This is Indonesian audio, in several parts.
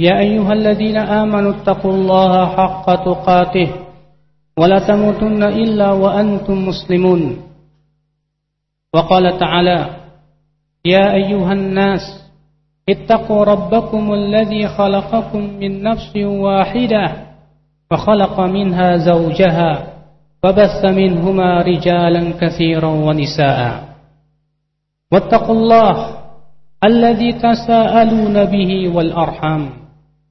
يا أيها الذين آمنوا اتقوا الله حق تقاته ولا تموتن إلا وأنتم مسلمون. وقال تعالى يا أيها الناس اتقوا ربكم الذي خلقكم من نفس واحدة وخلق منها زوجها وبث منهما رجالا كثيرا ونساء. واتقوا الله الذي تساءلون به والأرحام.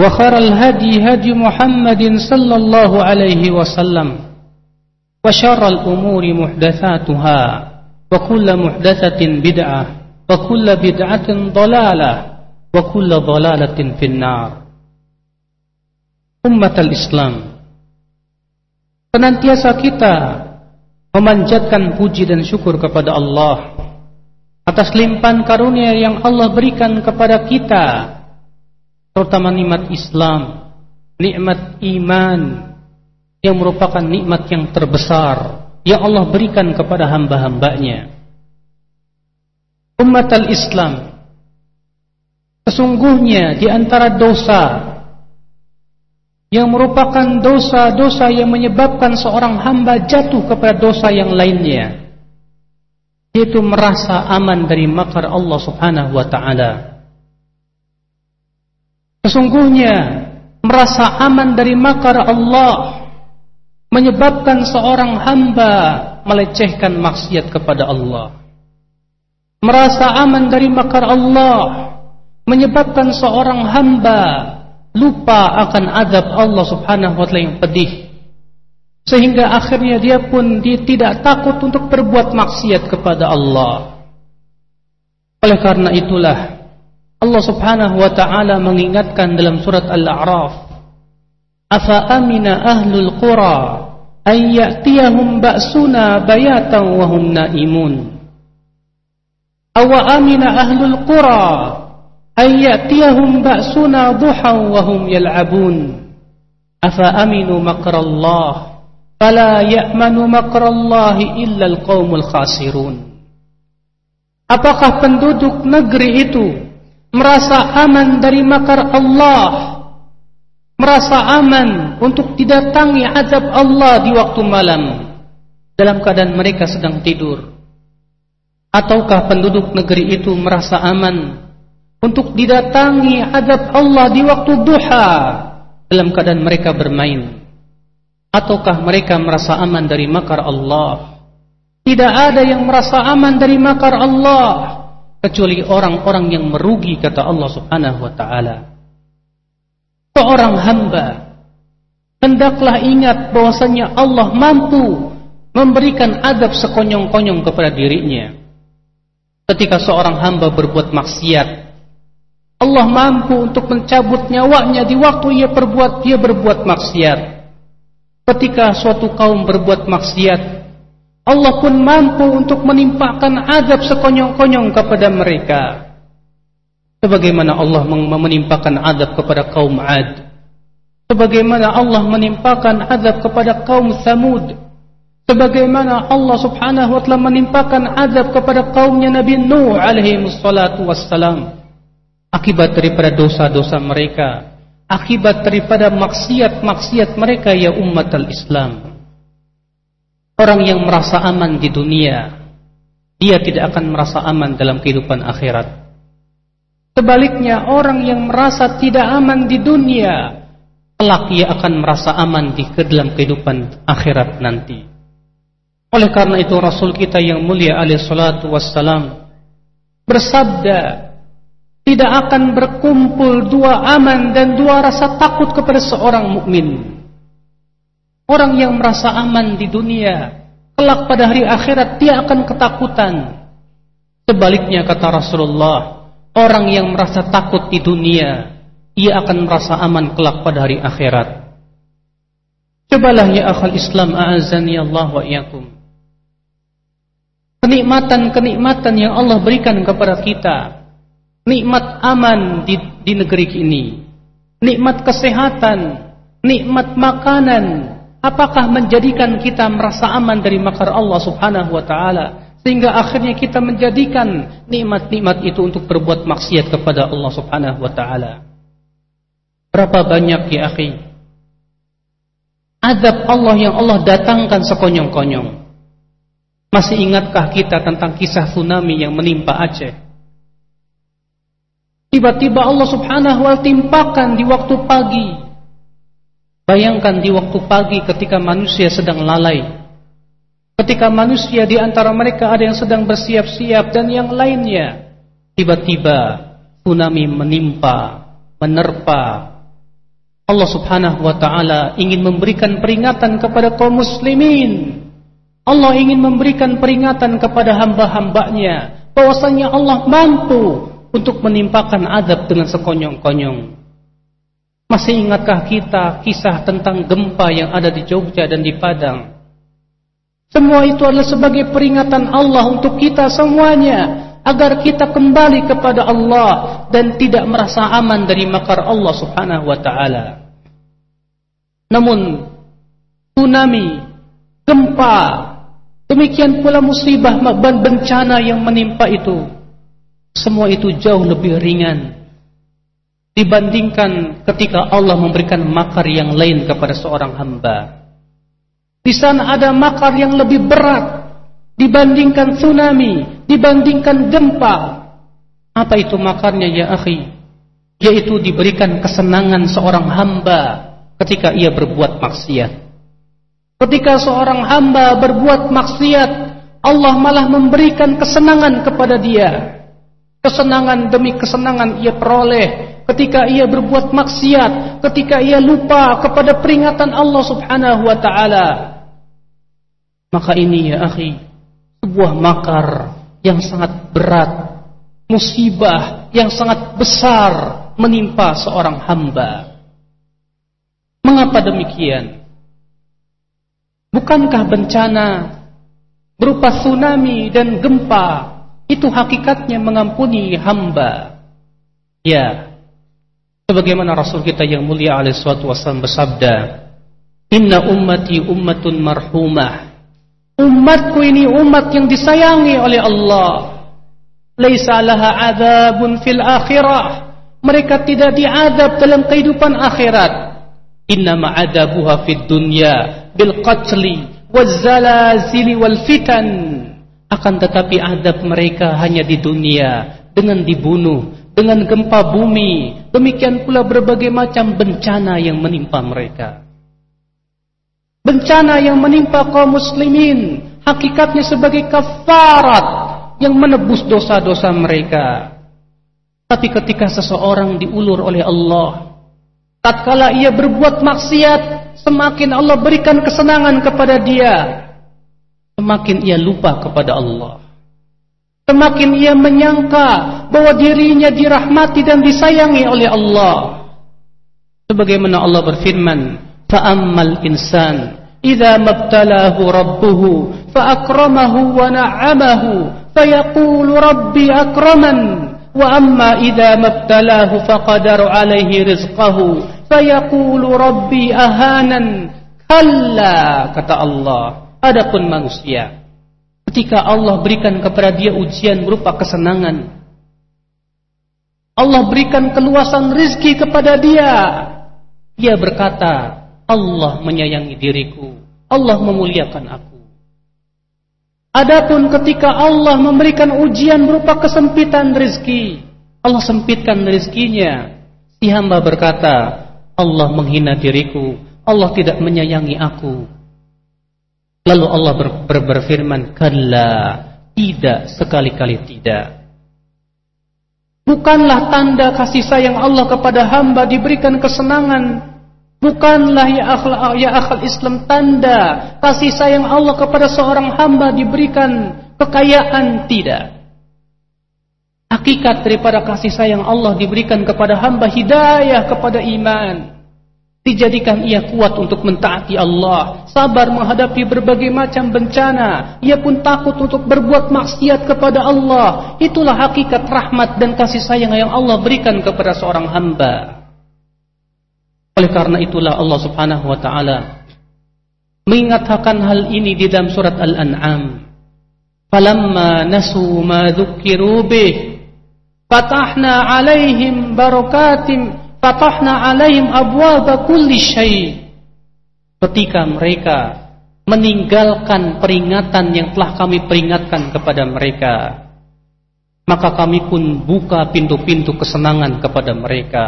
وخر الهدي هدي محمد صلى الله عليه وسلم وشر الأمور محدثاتها وكل محدثة بدعة وكل بدعة ضلالة وكل ضلالة في النار أمة الإسلام Senantiasa kita memanjatkan puji dan syukur kepada Allah atas limpahan karunia yang Allah berikan kepada kita terutama nikmat Islam, nikmat iman yang merupakan nikmat yang terbesar yang Allah berikan kepada hamba-hambanya. Umat al-Islam sesungguhnya di antara dosa yang merupakan dosa-dosa yang menyebabkan seorang hamba jatuh kepada dosa yang lainnya yaitu merasa aman dari makar Allah Subhanahu wa taala Sesungguhnya merasa aman dari makar Allah menyebabkan seorang hamba melecehkan maksiat kepada Allah. Merasa aman dari makar Allah menyebabkan seorang hamba lupa akan azab Allah Subhanahu wa taala yang pedih. Sehingga akhirnya dia pun dia tidak takut untuk berbuat maksiat kepada Allah. Oleh karena itulah Allah Subhanahu wa taala mengingatkan dalam surat Al-A'raf Afa amina ahlul qura ay ya'tiyahum ba'suna bayatan wa hum naimun? Aw amina ahlul qura ay ya'tiyahum ba'suna duhan wa hum yal'abun? Afa aminu makrallah fala ya'manu illa al-qaumul khasirun? Apakah penduduk negeri itu merasa aman dari makar Allah, merasa aman untuk didatangi azab Allah di waktu malam dalam keadaan mereka sedang tidur. Ataukah penduduk negeri itu merasa aman untuk didatangi azab Allah di waktu duha dalam keadaan mereka bermain? Ataukah mereka merasa aman dari makar Allah? Tidak ada yang merasa aman dari makar Allah kecuali orang-orang yang merugi kata Allah Subhanahu wa taala. Seorang hamba hendaklah ingat bahwasanya Allah mampu memberikan adab sekonyong-konyong kepada dirinya. Ketika seorang hamba berbuat maksiat, Allah mampu untuk mencabut nyawanya di waktu ia berbuat dia berbuat maksiat. Ketika suatu kaum berbuat maksiat, Allah pun mampu untuk menimpakan azab sekonyong-konyong kepada mereka. Sebagaimana Allah menimpakan azab kepada kaum Ad. Sebagaimana Allah menimpakan azab kepada kaum Samud. Sebagaimana Allah subhanahu wa ta'ala menimpakan azab kepada kaumnya Nabi Nuh alaihi wassalatu wassalam. Akibat daripada dosa-dosa mereka. Akibat daripada maksiat-maksiat mereka ya umat al-Islam. Orang yang merasa aman di dunia, dia tidak akan merasa aman dalam kehidupan akhirat. Sebaliknya orang yang merasa tidak aman di dunia, kelak ia akan merasa aman di ke dalam kehidupan akhirat nanti. Oleh karena itu Rasul kita yang mulia alaihi salatu wassalam bersabda, tidak akan berkumpul dua aman dan dua rasa takut kepada seorang mukmin. Orang yang merasa aman di dunia, kelak pada hari akhirat dia akan ketakutan. Sebaliknya kata Rasulullah, Orang yang merasa takut di dunia, ia akan merasa aman kelak pada hari akhirat. Cobalah ya akhal Islam a'azani Allah wa iyakum. Kenikmatan-kenikmatan yang Allah berikan kepada kita. Nikmat aman di, di negeri ini. Nikmat kesehatan. Nikmat makanan. Apakah menjadikan kita merasa aman dari makar Allah subhanahu wa ta'ala? Sehingga akhirnya kita menjadikan nikmat-nikmat itu untuk berbuat maksiat kepada Allah Subhanahu wa taala. Berapa banyak ya akhi azab Allah yang Allah datangkan sekonyong-konyong. Masih ingatkah kita tentang kisah tsunami yang menimpa Aceh? Tiba-tiba Allah Subhanahu wa timpakan di waktu pagi. Bayangkan di waktu pagi ketika manusia sedang lalai Ketika manusia di antara mereka ada yang sedang bersiap-siap dan yang lainnya, tiba-tiba tsunami menimpa, menerpa. Allah Subhanahu wa taala ingin memberikan peringatan kepada kaum muslimin. Allah ingin memberikan peringatan kepada hamba-hambanya bahwasanya Allah mampu untuk menimpakan azab dengan sekonyong-konyong. Masih ingatkah kita kisah tentang gempa yang ada di Jogja dan di Padang? Semua itu adalah sebagai peringatan Allah untuk kita semuanya agar kita kembali kepada Allah dan tidak merasa aman dari makar Allah Subhanahu wa taala. Namun tsunami, gempa, demikian pula musibah bencana yang menimpa itu semua itu jauh lebih ringan dibandingkan ketika Allah memberikan makar yang lain kepada seorang hamba. Di sana ada makar yang lebih berat dibandingkan tsunami, dibandingkan gempa. Apa itu makarnya ya akhi? Yaitu diberikan kesenangan seorang hamba ketika ia berbuat maksiat. Ketika seorang hamba berbuat maksiat, Allah malah memberikan kesenangan kepada dia. Kesenangan demi kesenangan ia peroleh ketika ia berbuat maksiat, ketika ia lupa kepada peringatan Allah Subhanahu wa taala. Maka ini ya akhi, sebuah makar yang sangat berat, musibah yang sangat besar menimpa seorang hamba. Mengapa demikian? Bukankah bencana berupa tsunami dan gempa itu hakikatnya mengampuni hamba? Ya. Sebagaimana Rasul kita yang mulia alaihi wasallam bersabda, "Inna ummati ummatun marhumah." Umatku ini umat yang disayangi oleh Allah. Laisa laha adzabun fil akhirah. Mereka tidak diadab dalam kehidupan akhirat. Innama adabuha fid dunya bil qatli waz zalazili wal fitan. Akan tetapi adab mereka hanya di dunia dengan dibunuh, dengan gempa bumi, demikian pula berbagai macam bencana yang menimpa mereka. Bencana yang menimpa kaum muslimin hakikatnya sebagai kafarat yang menebus dosa-dosa mereka. Tapi ketika seseorang diulur oleh Allah, tatkala ia berbuat maksiat, semakin Allah berikan kesenangan kepada dia, semakin ia lupa kepada Allah. Semakin ia menyangka bahwa dirinya dirahmati dan disayangi oleh Allah. Sebagaimana Allah berfirman, "Fa'ammal insan idza mabtalahu rabbuhu fa akramahu wa na'amahu fayaqulu rabbi akraman wa amma idza mabtalahu faqadara 'alaihi rizqahu fayaqulu rabbi ahanan." Kalla kata Allah, adapun manusia ketika Allah berikan kepada dia ujian berupa kesenangan Allah berikan keluasan rizki kepada dia dia berkata Allah menyayangi diriku, Allah memuliakan aku. Adapun ketika Allah memberikan ujian berupa kesempitan rezeki, Allah sempitkan rezekinya. Si hamba berkata, Allah menghina diriku, Allah tidak menyayangi aku. Lalu Allah ber, ber, berfirman, Kalla, tidak, sekali-kali tidak. Bukanlah tanda kasih sayang Allah kepada hamba diberikan kesenangan. Bukanlah ya akhl, ya akhl Islam tanda kasih sayang Allah kepada seorang hamba diberikan kekayaan. Tidak. Hakikat daripada kasih sayang Allah diberikan kepada hamba hidayah kepada iman. Dijadikan ia kuat untuk mentaati Allah, sabar menghadapi berbagai macam bencana. Ia pun takut untuk berbuat maksiat kepada Allah. Itulah hakikat rahmat dan kasih sayang yang Allah berikan kepada seorang hamba. Oleh karena itulah Allah Subhanahu wa taala mengingatkan hal ini di dalam surat Al-An'am. Falamma nasu ma fatahna 'alaihim barakatim fatahna alaihim abwaba kulli syai. Ketika mereka meninggalkan peringatan yang telah kami peringatkan kepada mereka, maka kami pun buka pintu-pintu kesenangan kepada mereka.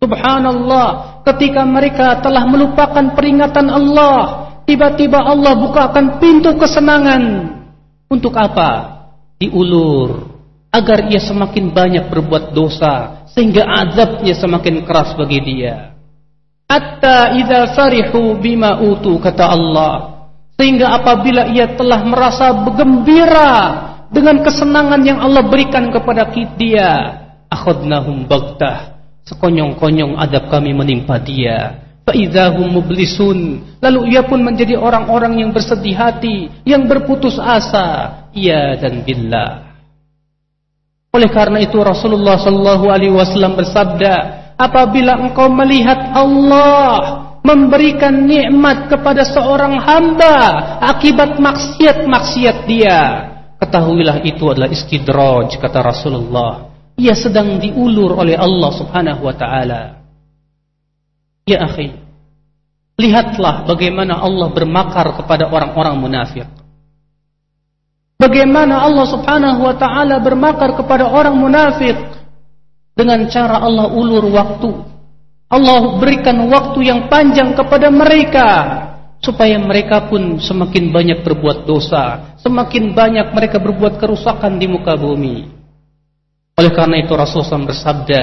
Subhanallah, ketika mereka telah melupakan peringatan Allah, tiba-tiba Allah bukakan pintu kesenangan. Untuk apa? Diulur agar ia semakin banyak berbuat dosa sehingga azabnya semakin keras bagi dia. Hatta idza farihu bima utu kata Allah. Sehingga apabila ia telah merasa bergembira dengan kesenangan yang Allah berikan kepada dia, akhadnahum baghtah. Sekonyong-konyong adab kami menimpa dia. Faizahum mublisun. Lalu ia pun menjadi orang-orang yang bersedih hati, yang berputus asa. Ia dan billah. Oleh karena itu Rasulullah Shallallahu Alaihi Wasallam bersabda, apabila engkau melihat Allah memberikan nikmat kepada seorang hamba akibat maksiat-maksiat dia, ketahuilah itu adalah istidraj kata Rasulullah. Ia sedang diulur oleh Allah Subhanahu wa taala. Ya akhi, lihatlah bagaimana Allah bermakar kepada orang-orang munafik. Bagaimana Allah subhanahu wa ta'ala bermakar kepada orang munafik dengan cara Allah ulur waktu. Allah berikan waktu yang panjang kepada mereka supaya mereka pun semakin banyak berbuat dosa, semakin banyak mereka berbuat kerusakan di muka bumi. Oleh karena itu Rasulullah SAW bersabda,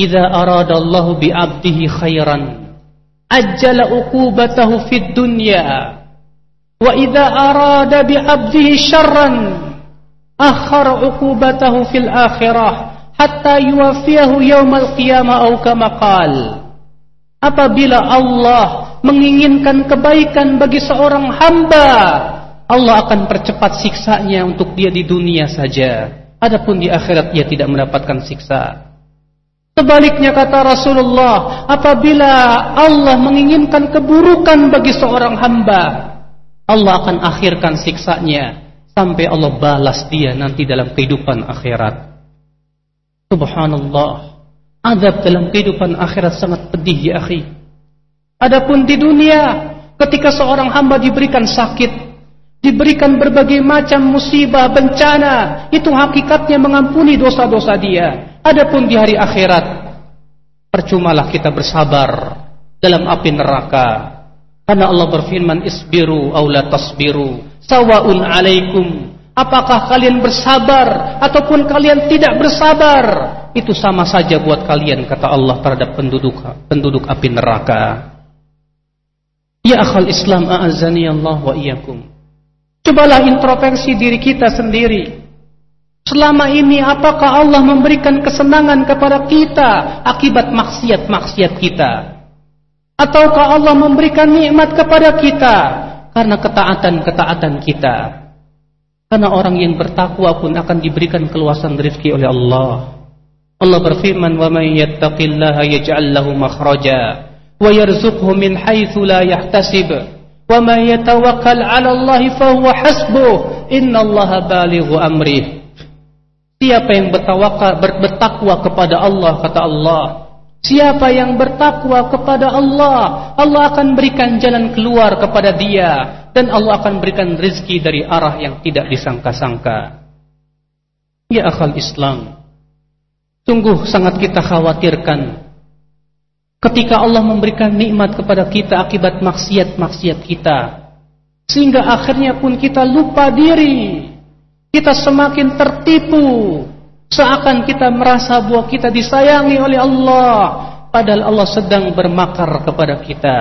"Idza aradallahu bi 'abdihi khairan, ajjala uqubatahu fid dunya." Wa idza arada bi 'abdihi syarran akhara 'uqubatahu fil akhirah hatta yuwafiyahu yaumal qiyamah au kama qal. Apabila Allah menginginkan kebaikan bagi seorang hamba, Allah akan percepat siksanya untuk dia di dunia saja. Adapun di akhirat ia tidak mendapatkan siksa. Sebaliknya kata Rasulullah, apabila Allah menginginkan keburukan bagi seorang hamba, Allah akan akhirkan siksanya sampai Allah balas dia nanti dalam kehidupan akhirat. Subhanallah. Azab dalam kehidupan akhirat sangat pedih ya akhi. Adapun di dunia ketika seorang hamba diberikan sakit, diberikan berbagai macam musibah, bencana, itu hakikatnya mengampuni dosa-dosa dia. Adapun di hari akhirat, percumalah kita bersabar dalam api neraka karena Allah berfirman isbiru aw la tasbiru sawaun alaikum. Apakah kalian bersabar ataupun kalian tidak bersabar? Itu sama saja buat kalian kata Allah terhadap penduduk penduduk api neraka. Ya akhal Islam a'azani Allah wa iyyakum. Cobalah introspeksi diri kita sendiri. Selama ini apakah Allah memberikan kesenangan kepada kita akibat maksiat-maksiat kita? Ataukah Allah memberikan nikmat kepada kita karena ketaatan-ketaatan kita? Karena orang yang bertakwa pun akan diberikan keluasan rezeki oleh Allah. Allah berfirman, "Wa may yattaqillaha yaj'al lahu makhraja wa yarzuqhu min haitsu la yahtasib." Wa may yatawakkal 'ala Allah fa huwa hasbuh. Innallaha balighu amrih. Siapa yang bertawakal bertakwa kepada Allah kata Allah, Siapa yang bertakwa kepada Allah, Allah akan berikan jalan keluar kepada dia dan Allah akan berikan rezeki dari arah yang tidak disangka-sangka. Ya akal Islam, Sungguh sangat kita khawatirkan ketika Allah memberikan nikmat kepada kita akibat maksiat-maksiat kita. Sehingga akhirnya pun kita lupa diri. Kita semakin tertipu. Seakan kita merasa bahwa kita disayangi oleh Allah. Padahal Allah sedang bermakar kepada kita.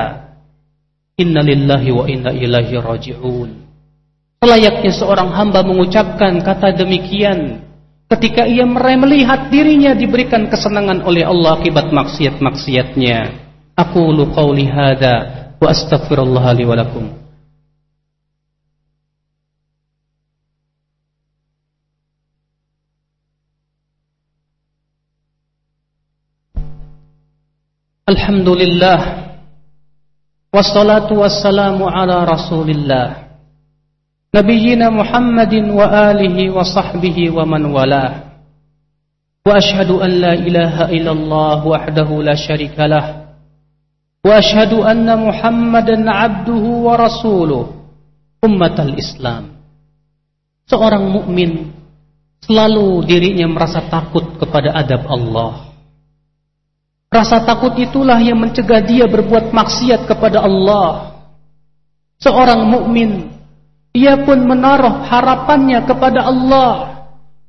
Inna lillahi wa inna ilaihi raji'un. Selayaknya seorang hamba mengucapkan kata demikian ketika ia melihat dirinya diberikan kesenangan oleh Allah akibat maksiat-maksiatnya. Aku lu qawli hadha wa astaghfirullah li wa lakum. Alhamdulillah. Wassalatu wassalamu rasulillah. Nabiyyina Muhammadin wa alihi wa sahbihi wa man walah. Wa ashadu an ilaha illallah wahdahu la sharika Wa ashadu anna Muhammadan abduhu wa rasuluh. Islam. Seorang mukmin selalu dirinya merasa takut kepada adab Allah. Rasa takut itulah yang mencegah dia berbuat maksiat kepada Allah. Seorang mukmin ia pun menaruh harapannya kepada Allah.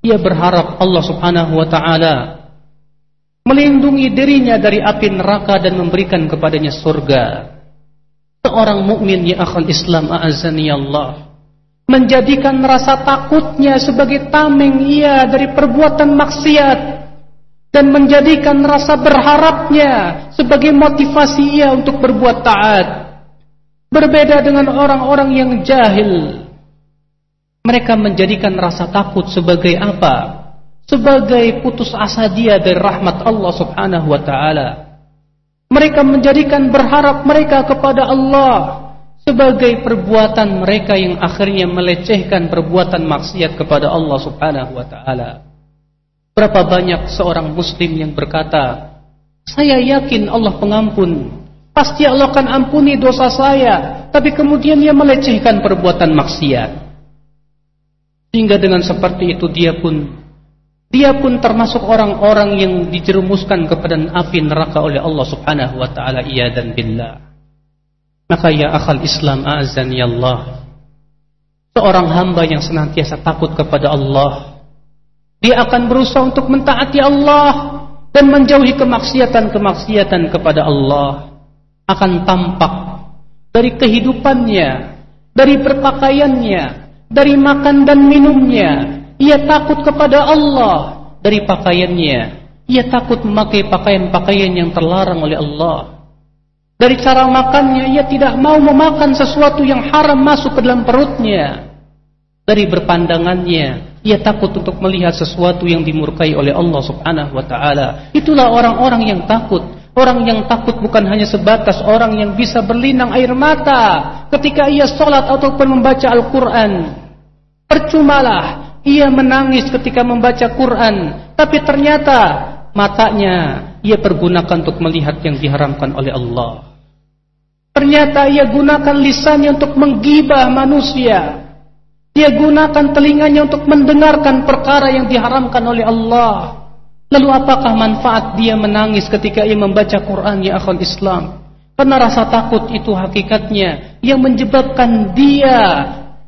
Ia berharap Allah subhanahu wa ta'ala melindungi dirinya dari api neraka dan memberikan kepadanya surga. Seorang mukmin ya akhal Islam a'azani Allah menjadikan rasa takutnya sebagai tameng ia dari perbuatan maksiat dan menjadikan rasa berharapnya sebagai motivasi ia untuk berbuat taat. Berbeda dengan orang-orang yang jahil. Mereka menjadikan rasa takut sebagai apa? Sebagai putus asa dia dari rahmat Allah subhanahu wa ta'ala. Mereka menjadikan berharap mereka kepada Allah sebagai perbuatan mereka yang akhirnya melecehkan perbuatan maksiat kepada Allah subhanahu wa ta'ala. Berapa banyak seorang muslim yang berkata, saya yakin Allah pengampun, Pasti Allah akan ampuni dosa saya. Tapi kemudian dia melecehkan perbuatan maksiat. Sehingga dengan seperti itu dia pun dia pun termasuk orang-orang yang dijerumuskan kepada api neraka oleh Allah Subhanahu wa taala dan billah. Maka ya akal Islam azan ya Allah. Seorang hamba yang senantiasa takut kepada Allah, dia akan berusaha untuk mentaati Allah dan menjauhi kemaksiatan-kemaksiatan kepada Allah akan tampak dari kehidupannya, dari berpakaiannya, dari makan dan minumnya. Ia takut kepada Allah dari pakaiannya. Ia takut memakai pakaian-pakaian yang terlarang oleh Allah. Dari cara makannya, ia tidak mau memakan sesuatu yang haram masuk ke dalam perutnya. Dari berpandangannya, ia takut untuk melihat sesuatu yang dimurkai oleh Allah Subhanahu wa taala. Itulah orang-orang yang takut Orang yang takut bukan hanya sebatas orang yang bisa berlinang air mata ketika ia sholat ataupun membaca Al-Quran. Percumalah ia menangis ketika membaca Quran, tapi ternyata matanya ia pergunakan untuk melihat yang diharamkan oleh Allah. Ternyata ia gunakan lisannya untuk menggibah manusia. Dia gunakan telinganya untuk mendengarkan perkara yang diharamkan oleh Allah. Lalu apakah manfaat dia menangis ketika ia membaca Quran ya akhul Islam? Karena rasa takut itu hakikatnya yang menyebabkan dia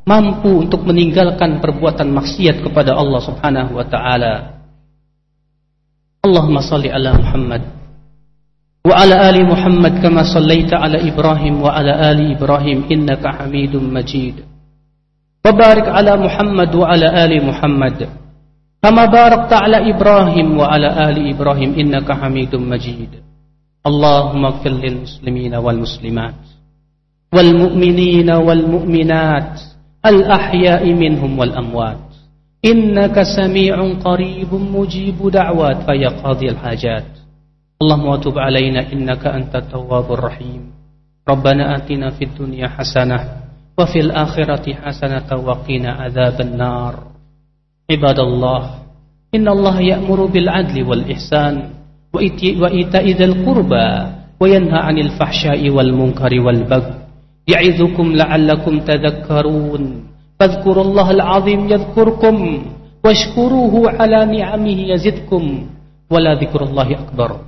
mampu untuk meninggalkan perbuatan maksiat kepada Allah Subhanahu wa taala. Allahumma salli ala Muhammad wa ala ali Muhammad kama sallaita ala Ibrahim wa ala ali Ibrahim innaka Hamidum Majid. Ala Muhammad wa ala ali Muhammad. كما باركت على إبراهيم وعلى آل إبراهيم إنك حميد مجيد. اللهم اغفر للمسلمين والمسلمات والمؤمنين والمؤمنات الأحياء منهم والأموات. إنك سميع قريب مجيب دعوات فيا قاضي الحاجات. اللهم وتب علينا إنك أنت التواب الرحيم. ربنا آتنا في الدنيا حسنة وفي الآخرة حسنة وقنا عذاب النار. عباد الله إن الله يأمر بالعدل والإحسان وإيتاء ذي القربى وينهى عن الفحشاء والمنكر والبغي. يعظكم لعلكم تذكرون. فاذكروا الله العظيم يذكركم واشكروه على نعمه يزدكم. wala dzikrullahi akbar